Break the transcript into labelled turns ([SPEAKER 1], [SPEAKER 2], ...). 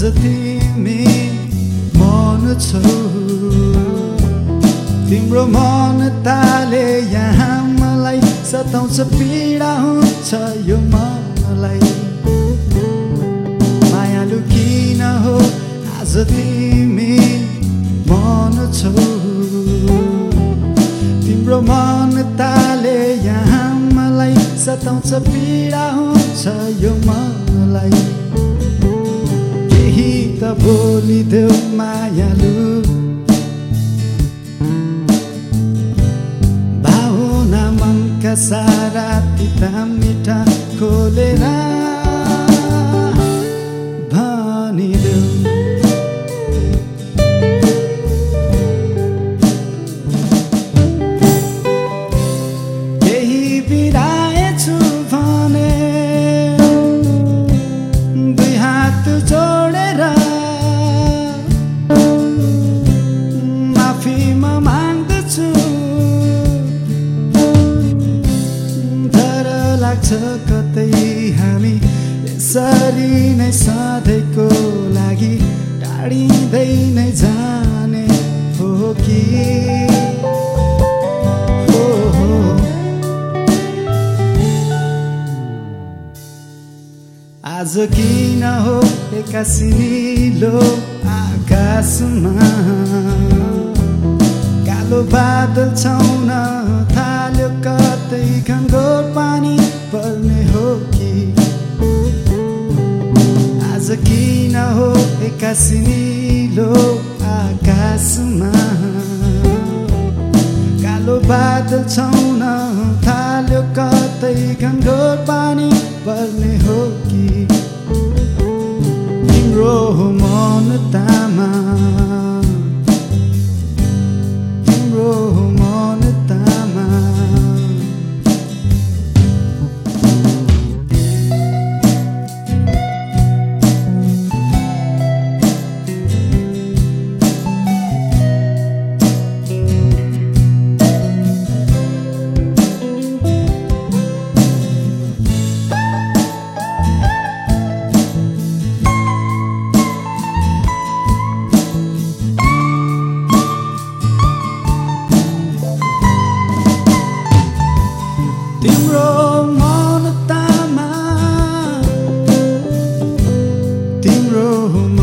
[SPEAKER 1] आज तिमी मन छौ। तिम्रो मन ताले यहाँ मलाई सताउँछ पीडा हुन्छ यो मनलाई। मायालु किन हो? आज तिमी मन छौ। तिम्रो मन ताले यहाँ मलाई सताउँछ पीडा हुन्छ यो मनलाई। बोलिदेऊ मायालु। भावना मनका सारा तिता मिठा खोलेर लाग्छ कतै हामी यसरी नै सधैँको लागि टाढिँदै नै जाने हो कि? आज किन हो निलो आकाशमा? कालो बादल छाउन एक्कासी आकाशमा। कालो बादल छाउन थाल्यो कतै घनघोर पानी पर्ने हो कि? तिम्रो मन तामा मन तामा तिम्रो